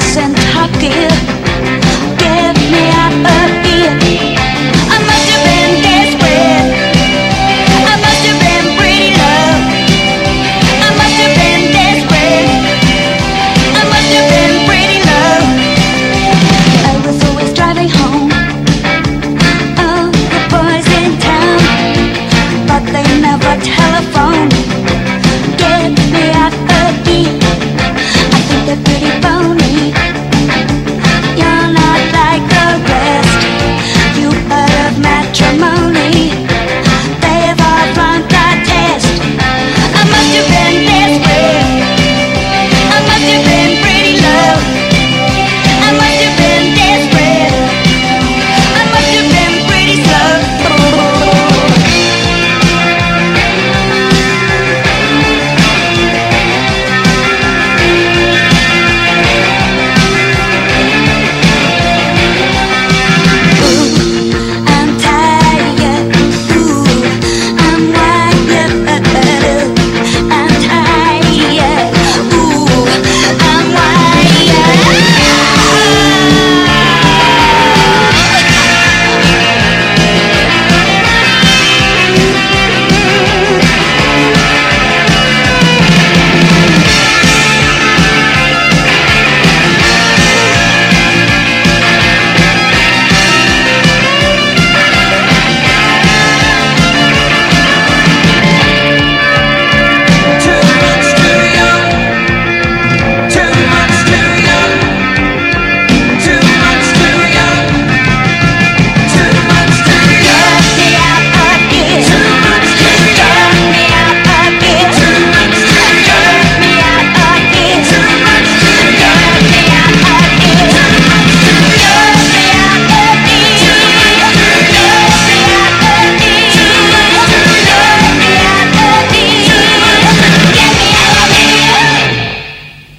Kentucky. Give me a